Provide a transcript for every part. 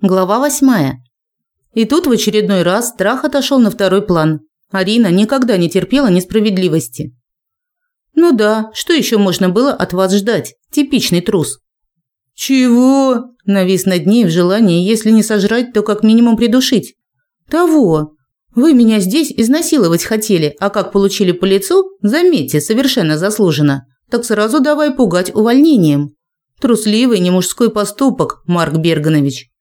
Глава восьмая. И тут в очередной раз страх отошел на второй план. Арина никогда не терпела несправедливости. Ну да, что еще можно было от вас ждать? Типичный трус. Чего? Навис над ней в желании, если не сожрать, то как минимум придушить. Того. Вы меня здесь изнасиловать хотели, а как получили по лицу, заметьте, совершенно заслуженно. Так сразу давай пугать увольнением. Трусливый не мужской поступок, Марк Берганович.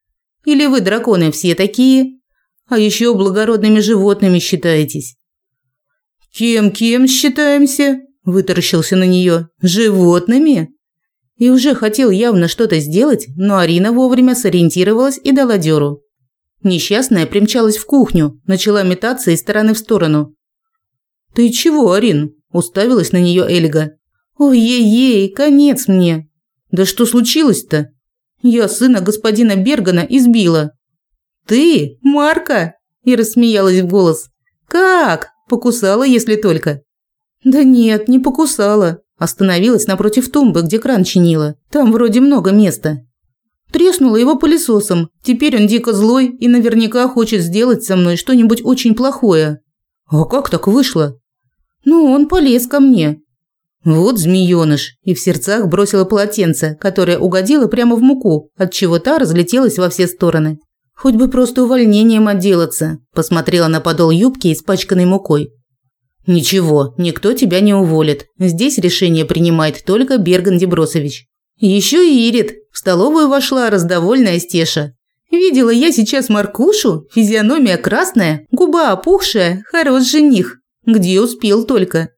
Или вы, драконы, все такие? А еще благородными животными считаетесь. Кем-кем считаемся? Вытаращился на нее. Животными? И уже хотел явно что-то сделать, но Арина вовремя сориентировалась и дала дёру. Несчастная примчалась в кухню, начала метаться из стороны в сторону. «Ты чего, Арин?» – уставилась на нее Эльга. «Ой-ей-ей, конец мне!» «Да что случилось-то?» Я сына господина Бергана избила. Ты, Марка? И рассмеялась в голос. Как? Покусала, если только. Да нет, не покусала. Остановилась напротив тумбы, где кран чинила. Там вроде много места. Треснула его пылесосом. Теперь он дико злой и наверняка хочет сделать со мной что-нибудь очень плохое. А как так вышло? Ну, он полез ко мне. Вот змеёныш, и в сердцах бросила полотенце, которое угодило прямо в муку, от чего та разлетелась во все стороны. Хоть бы просто увольнением отделаться, посмотрела на подол юбки, испачканной мукой. Ничего, никто тебя не уволит. Здесь решение принимает только Берган Дебросович. Еще и Ирит. В столовую вошла раздовольная Стеша. Видела я сейчас Маркушу, физиономия красная, губа опухшая, хорош жених. Где успел только.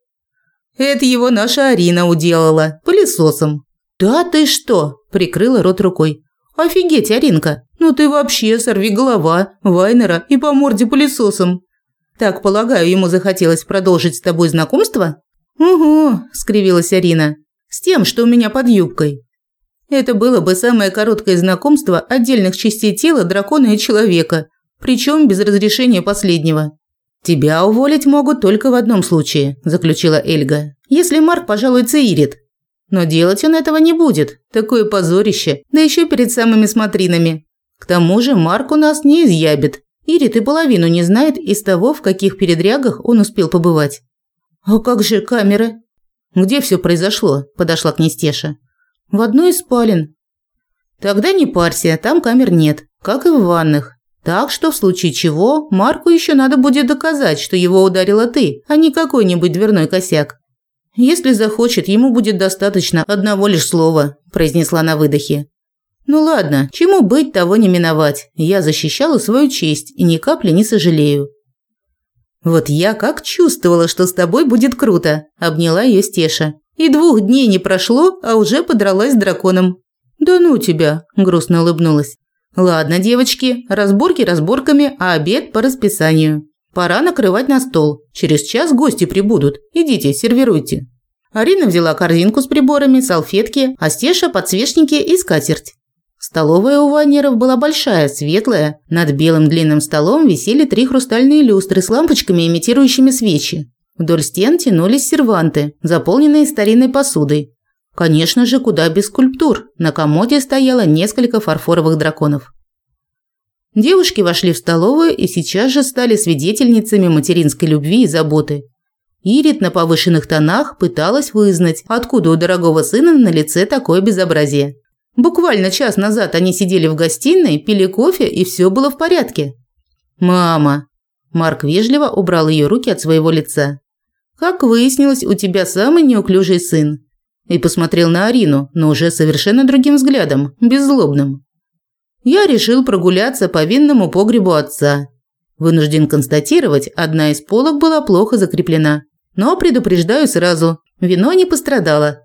Это его наша Арина уделала, пылесосом. Да ты что? прикрыла рот рукой. Офигеть, Аринка. Ну ты вообще сорви голова Вайнера и по морде пылесосом. Так, полагаю, ему захотелось продолжить с тобой знакомство? Угу, скривилась Арина. С тем, что у меня под юбкой. Это было бы самое короткое знакомство отдельных частей тела дракона и человека, причем без разрешения последнего. «Тебя уволить могут только в одном случае», – заключила Эльга. «Если Марк пожалуется Ирит. Но делать он этого не будет. Такое позорище, да еще перед самыми смотринами. К тому же Марк у нас не изъябит. Ирит и половину не знает из того, в каких передрягах он успел побывать». «А как же камеры?» «Где все произошло?» – подошла к Нестеша. «В одной из спален». «Тогда не парься, там камер нет, как и в ванных. Так что в случае чего Марку еще надо будет доказать, что его ударила ты, а не какой-нибудь дверной косяк. Если захочет, ему будет достаточно одного лишь слова, произнесла на выдохе. Ну ладно, чему быть, того не миновать. Я защищала свою честь и ни капли не сожалею. Вот я как чувствовала, что с тобой будет круто, обняла ее Стеша. И двух дней не прошло, а уже подралась с драконом. Да ну тебя, грустно улыбнулась. Ладно, девочки, разборки разборками, а обед по расписанию. Пора накрывать на стол. Через час гости прибудут. Идите, сервируйте. Арина взяла корзинку с приборами, салфетки, а Стеша – подсвечники и скатерть. Столовая у Ванеров была большая, светлая. Над белым длинным столом висели три хрустальные люстры с лампочками, имитирующими свечи. Вдоль стен тянулись серванты, заполненные старинной посудой. Конечно же, куда без скульптур. На комоде стояло несколько фарфоровых драконов. Девушки вошли в столовую и сейчас же стали свидетельницами материнской любви и заботы. Ирит на повышенных тонах пыталась вызнать, откуда у дорогого сына на лице такое безобразие. Буквально час назад они сидели в гостиной, пили кофе, и все было в порядке. «Мама!» Марк вежливо убрал ее руки от своего лица. «Как выяснилось, у тебя самый неуклюжий сын и посмотрел на Арину, но уже совершенно другим взглядом, беззлобным. Я решил прогуляться по винному погребу отца. Вынужден констатировать, одна из полок была плохо закреплена. Но предупреждаю сразу, вино не пострадало.